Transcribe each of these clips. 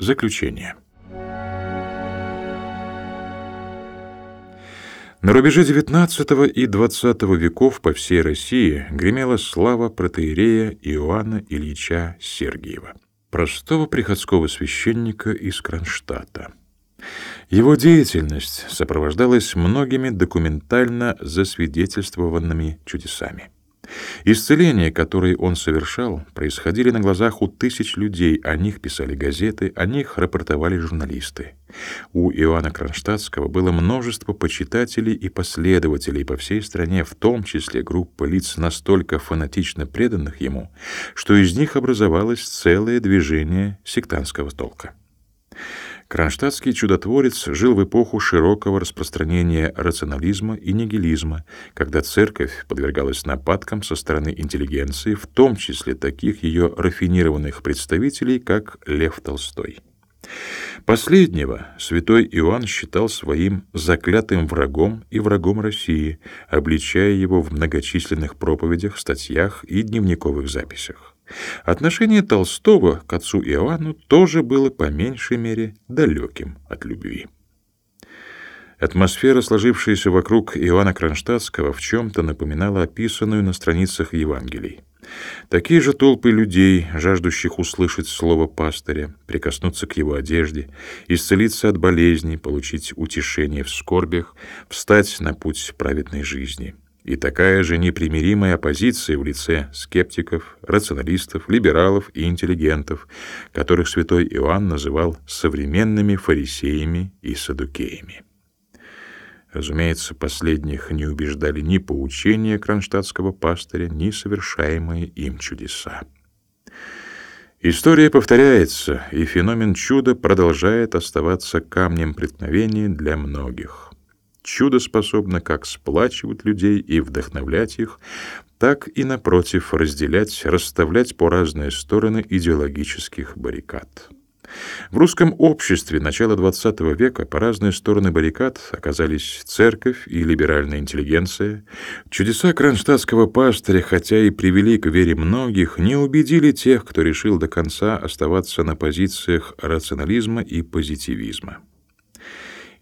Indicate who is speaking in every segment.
Speaker 1: Заключение. На рубеже XIX и XX веков по всей России гремела слава протоиерея Иоанна Ильича Сергиева, простого приходского священника из Кронштадта. Его деятельность сопровождалась многими документально засвидетельствованными чудесами. Исцеления, которые он совершал, происходили на глазах у тысяч людей, о них писали газеты, о них рапортовали журналисты. У Иоанна Кронштадтского было множество почитателей и последователей по всей стране, в том числе группа лиц настолько фанатично преданных ему, что из них образовалось целое движение сектантского толка. Кронштадтский чудотворец жил в эпоху широкого распространения рационализма и нигилизма, когда церковь подвергалась нападкам со стороны интеллигенции, в том числе таких ее рафинированных представителей, как Лев Толстой. Последнего святой Иоанн считал своим заклятым врагом и врагом России, обличая его в многочисленных проповедях, статьях и дневниковых записях. Отношение Толстого к отцу Иоанну тоже было по меньшей мере далеким от любви. Атмосфера, сложившаяся вокруг Иоанна Кронштадтского, в чем-то напоминала описанную на страницах Евангелий. Такие же толпы людей, жаждущих услышать слово пастыря, прикоснуться к его одежде, исцелиться от болезней, получить утешение в скорбях, встать на путь праведной жизни — и такая же непримиримая оппозиция в лице скептиков, рационалистов, либералов и интеллигентов, которых святой Иоанн называл современными фарисеями и садукеями. Разумеется, последних не убеждали ни поучения кронштадтского пастыря, ни совершаемые им чудеса. История повторяется, и феномен чуда продолжает оставаться камнем преткновения для многих. Чудо способно как сплачивать людей и вдохновлять их, так и, напротив, разделять, расставлять по разные стороны идеологических баррикад. В русском обществе начала XX века по разные стороны баррикад оказались церковь и либеральная интеллигенция. Чудеса кронштадтского пастыря, хотя и привели к вере многих, не убедили тех, кто решил до конца оставаться на позициях рационализма и позитивизма.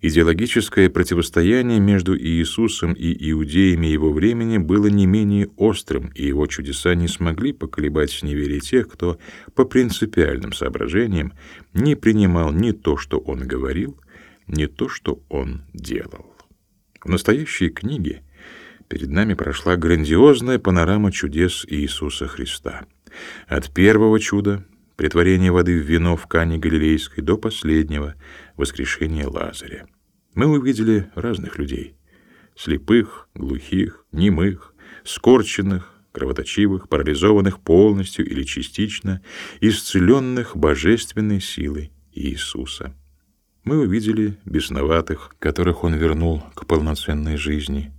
Speaker 1: Идеологическое противостояние между Иисусом и иудеями его времени было не менее острым, и его чудеса не смогли поколебать неверие тех, кто по принципиальным соображениям не принимал ни то, что он говорил, ни то, что он делал. В настоящей книге перед нами прошла грандиозная панорама чудес Иисуса Христа. От первого чуда притворение воды в вино в Кане Галилейской до последнего воскрешения Лазаря. Мы увидели разных людей: слепых, глухих, немых, скорченных, кровоточивых, парализованных полностью или частично, исцеленных божественной силой Иисуса. Мы увидели бесноватых, которых он вернул к полноценной жизни,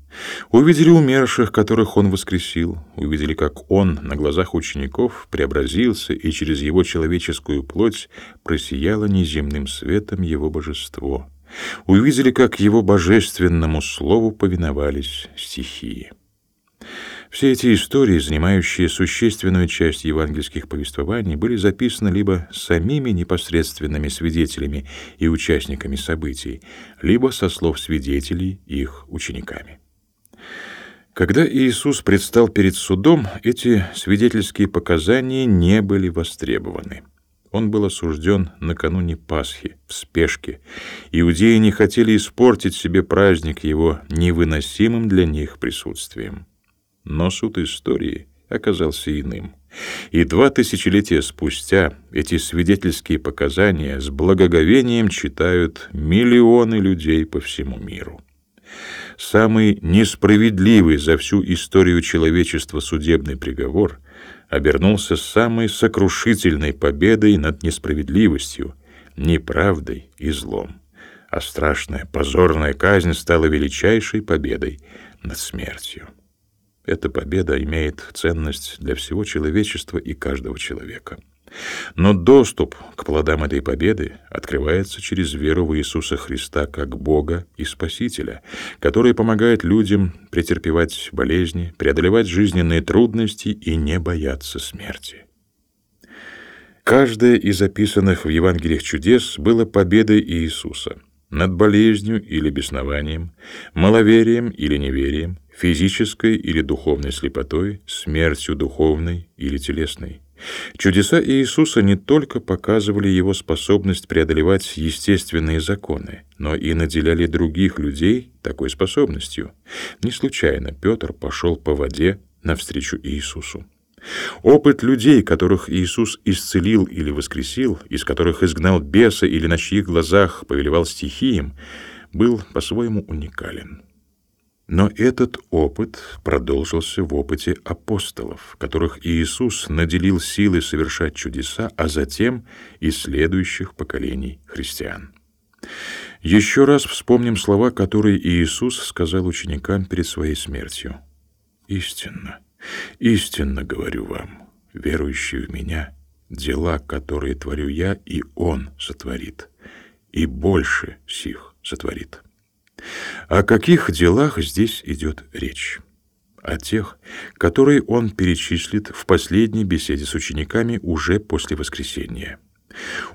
Speaker 1: Увидели умерших, которых он воскресил, увидели, как он на глазах учеников преобразился, и через его человеческую плоть просияло неземным светом его божество. Увидели, как его божественному слову повиновались стихии. Все эти истории, занимающие существенную часть евангельских повествований, были записаны либо самими непосредственными свидетелями и участниками событий, либо со слов свидетелей их учениками. Когда Иисус предстал перед судом, эти свидетельские показания не были востребованы. Он был осужден накануне Пасхи, в спешке. Иудеи не хотели испортить себе праздник его невыносимым для них присутствием. Но суд истории оказался иным. И два тысячелетия спустя эти свидетельские показания с благоговением читают миллионы людей по всему миру самый несправедливый за всю историю человечества судебный приговор обернулся самой сокрушительной победой над несправедливостью, неправдой и злом, а страшная позорная казнь стала величайшей победой над смертью. Эта победа имеет ценность для всего человечества и каждого человека. Но доступ к плодам этой победы открывается через веру в Иисуса Христа как Бога и Спасителя, который помогает людям претерпевать болезни, преодолевать жизненные трудности и не бояться смерти. Каждое из описанных в Евангелиях чудес было победой Иисуса над болезнью или беснованием, маловерием или неверием, физической или духовной слепотой, смертью духовной или телесной. Чудеса Иисуса не только показывали его способность преодолевать естественные законы, но и наделяли других людей такой способностью. Не случайно Петр пошел по воде навстречу Иисусу. Опыт людей, которых Иисус исцелил или воскресил, из которых изгнал беса или на чьих глазах повелевал стихиям, был по-своему уникален. Но этот опыт продолжился в опыте апостолов, которых Иисус наделил силой совершать чудеса, а затем и следующих поколений христиан. Еще раз вспомним слова, которые Иисус сказал ученикам перед своей смертью. «Истинно, истинно говорю вам, верующие в Меня, дела, которые творю Я, и Он сотворит, и больше сих сотворит». О каких делах здесь идет речь? О тех, которые он перечислит в последней беседе с учениками уже после воскресения.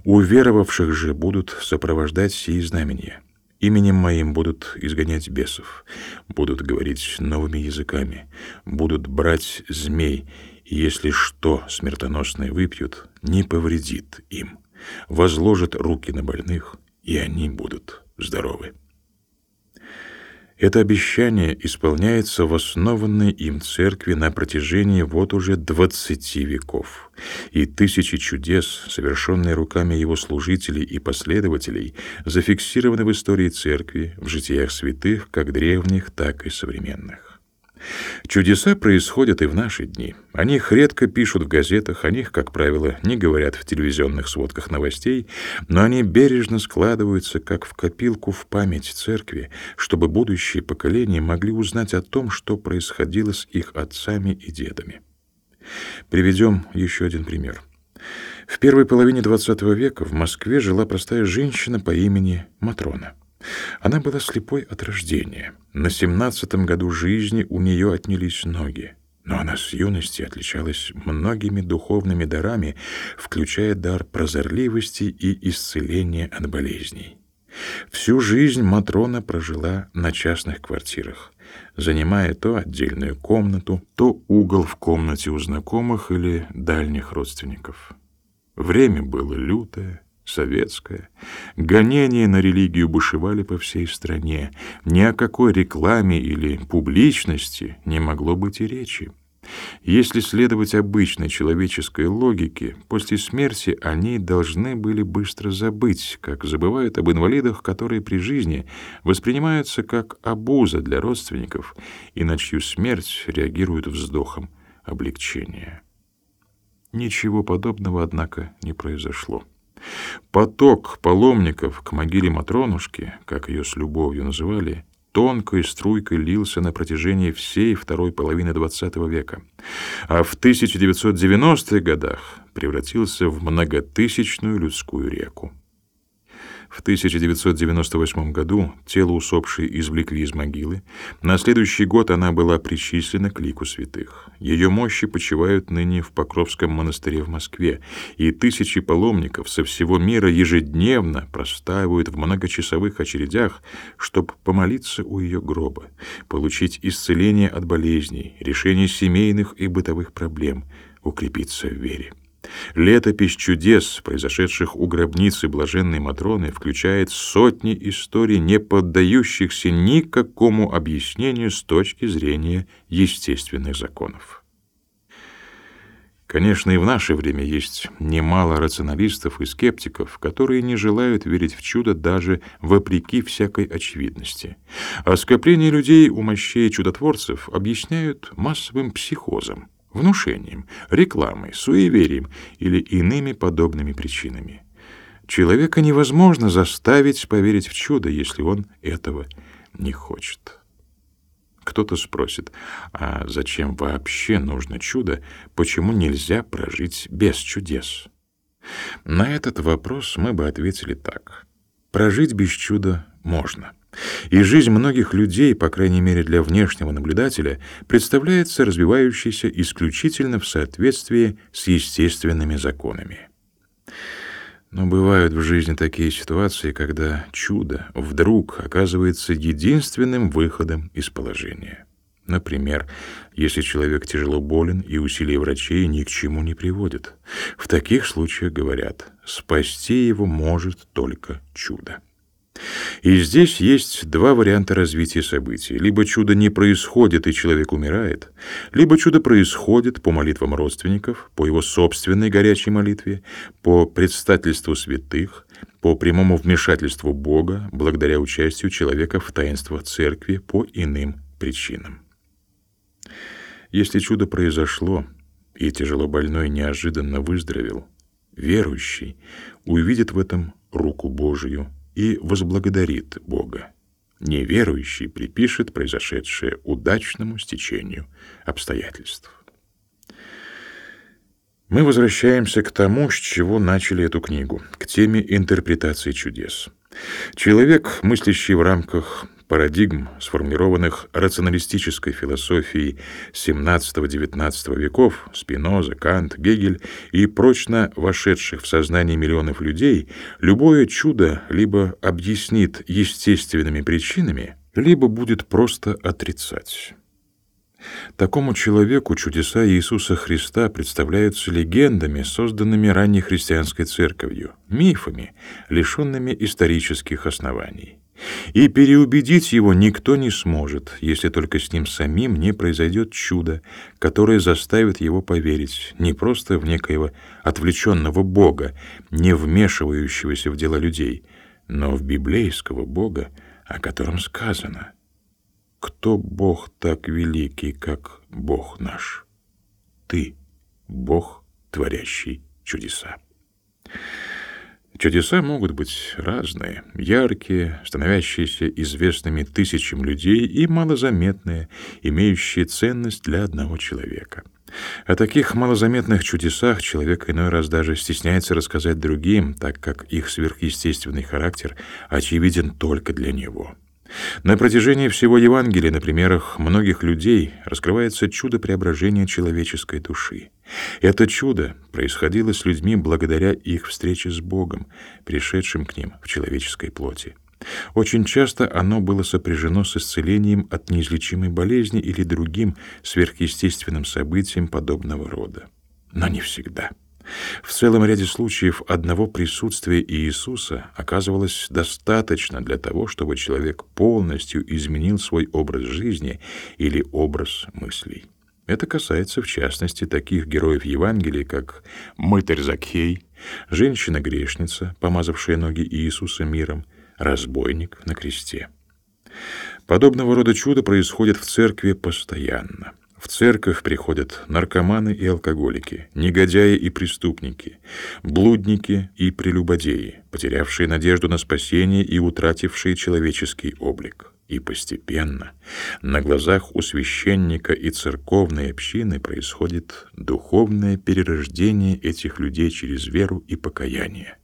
Speaker 1: Уверовавших же будут сопровождать сии знамения. Именем моим будут изгонять бесов, будут говорить новыми языками, будут брать змей, и если что смертоносное выпьют, не повредит им. Возложат руки на больных, и они будут здоровы. Это обещание исполняется в основанной им церкви на протяжении вот уже двадцати веков, и тысячи чудес, совершенные руками его служителей и последователей, зафиксированы в истории церкви, в житиях святых, как древних, так и современных. Чудеса происходят и в наши дни. О них редко пишут в газетах, о них, как правило, не говорят в телевизионных сводках новостей, но они бережно складываются, как в копилку в память церкви, чтобы будущие поколения могли узнать о том, что происходило с их отцами и дедами. Приведем еще один пример. В первой половине XX века в Москве жила простая женщина по имени Матрона. Она была слепой от рождения. На семнадцатом году жизни у нее отнялись ноги. Но она с юности отличалась многими духовными дарами, включая дар прозорливости и исцеления от болезней. Всю жизнь Матрона прожила на частных квартирах, занимая то отдельную комнату, то угол в комнате у знакомых или дальних родственников. Время было лютое, советская. Гонения на религию бушевали по всей стране. Ни о какой рекламе или публичности не могло быть и речи. Если следовать обычной человеческой логике, после смерти они должны были быстро забыть, как забывают об инвалидах, которые при жизни воспринимаются как обуза для родственников и на чью смерть реагируют вздохом облегчения. Ничего подобного, однако, не произошло. Поток паломников к могиле Матронушки, как ее с любовью называли, тонкой струйкой лился на протяжении всей второй половины XX века, а в 1990-х годах превратился в многотысячную людскую реку. В 1998 году тело усопшей извлекли из могилы. На следующий год она была причислена к лику святых. Ее мощи почивают ныне в Покровском монастыре в Москве, и тысячи паломников со всего мира ежедневно простаивают в многочасовых очередях, чтобы помолиться у ее гроба, получить исцеление от болезней, решение семейных и бытовых проблем, укрепиться в вере. Летопись чудес, произошедших у гробницы блаженной Матроны, включает сотни историй, не поддающихся никакому объяснению с точки зрения естественных законов. Конечно, и в наше время есть немало рационалистов и скептиков, которые не желают верить в чудо даже вопреки всякой очевидности. А скопление людей у мощей чудотворцев объясняют массовым психозом, внушением, рекламой, суеверием или иными подобными причинами. Человека невозможно заставить поверить в чудо, если он этого не хочет. Кто-то спросит, а зачем вообще нужно чудо, почему нельзя прожить без чудес? На этот вопрос мы бы ответили так. Прожить без чуда можно — и жизнь многих людей, по крайней мере для внешнего наблюдателя, представляется развивающейся исключительно в соответствии с естественными законами. Но бывают в жизни такие ситуации, когда чудо вдруг оказывается единственным выходом из положения. Например, если человек тяжело болен и усилия врачей ни к чему не приводят. В таких случаях говорят, спасти его может только чудо. И здесь есть два варианта развития событий. Либо чудо не происходит, и человек умирает, либо чудо происходит по молитвам родственников, по его собственной горячей молитве, по предстательству святых, по прямому вмешательству Бога, благодаря участию человека в таинствах церкви по иным причинам. Если чудо произошло, и тяжело больной неожиданно выздоровел, верующий увидит в этом руку Божию и возблагодарит Бога. Неверующий припишет произошедшее удачному стечению обстоятельств. Мы возвращаемся к тому, с чего начали эту книгу, к теме интерпретации чудес. Человек, мыслящий в рамках парадигм, сформированных рационалистической философией XVII-XIX веков, Спиноза, Кант, Гегель и прочно вошедших в сознание миллионов людей, любое чудо либо объяснит естественными причинами, либо будет просто отрицать. Такому человеку чудеса Иисуса Христа представляются легендами, созданными ранней христианской церковью, мифами, лишенными исторических оснований. И переубедить его никто не сможет, если только с ним самим не произойдет чудо, которое заставит его поверить не просто в некоего отвлеченного Бога, не вмешивающегося в дела людей, но в библейского Бога, о котором сказано «Кто Бог так великий, как Бог наш? Ты, Бог, творящий чудеса». Чудеса могут быть разные, яркие, становящиеся известными тысячам людей и малозаметные, имеющие ценность для одного человека. О таких малозаметных чудесах человек иной раз даже стесняется рассказать другим, так как их сверхъестественный характер очевиден только для него. На протяжении всего Евангелия на примерах многих людей раскрывается чудо преображения человеческой души. Это чудо происходило с людьми благодаря их встрече с Богом, пришедшим к ним в человеческой плоти. Очень часто оно было сопряжено с исцелением от неизлечимой болезни или другим сверхъестественным событием подобного рода. Но не всегда. В целом ряде случаев одного присутствия Иисуса оказывалось достаточно для того, чтобы человек полностью изменил свой образ жизни или образ мыслей. Это касается, в частности, таких героев Евангелия, как мытарь Закхей, женщина-грешница, помазавшая ноги Иисуса миром, разбойник на кресте. Подобного рода чудо происходит в церкви постоянно — в церковь приходят наркоманы и алкоголики, негодяи и преступники, блудники и прелюбодеи, потерявшие надежду на спасение и утратившие человеческий облик. И постепенно на глазах у священника и церковной общины происходит духовное перерождение этих людей через веру и покаяние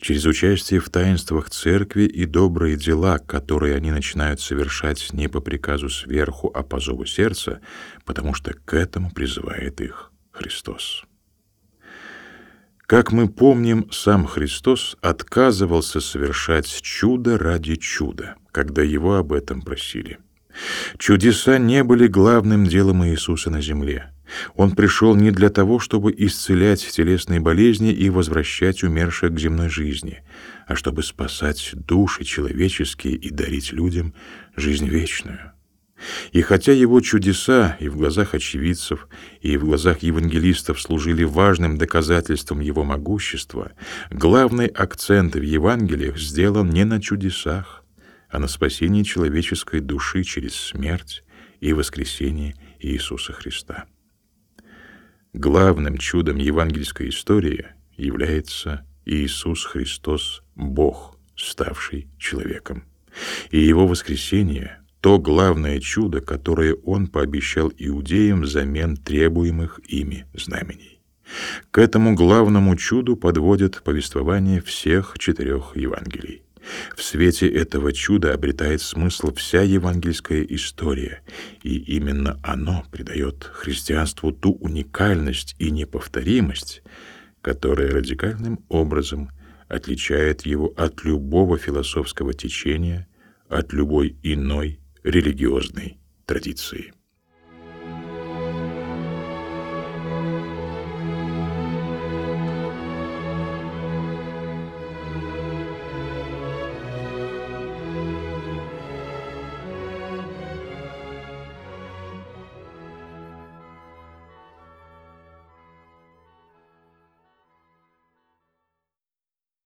Speaker 1: через участие в таинствах церкви и добрые дела, которые они начинают совершать не по приказу сверху, а по зову сердца, потому что к этому призывает их Христос. Как мы помним, сам Христос отказывался совершать чудо ради чуда, когда его об этом просили. Чудеса не были главным делом Иисуса на земле. Он пришел не для того, чтобы исцелять телесные болезни и возвращать умерших к земной жизни, а чтобы спасать души человеческие и дарить людям жизнь вечную. И хотя его чудеса и в глазах очевидцев, и в глазах евангелистов служили важным доказательством его могущества, главный акцент в Евангелиях сделан не на чудесах, а на спасении человеческой души через смерть и воскресение Иисуса Христа. Главным чудом евангельской истории является Иисус Христос, Бог, ставший человеком. И его воскресение — то главное чудо, которое он пообещал иудеям взамен требуемых ими знамений. К этому главному чуду подводят повествование всех четырех Евангелий. В свете этого чуда обретает смысл вся евангельская история, и именно оно придает христианству ту уникальность и неповторимость, которое радикальным образом отличает его от любого философского течения, от любой иной религиозной традиции.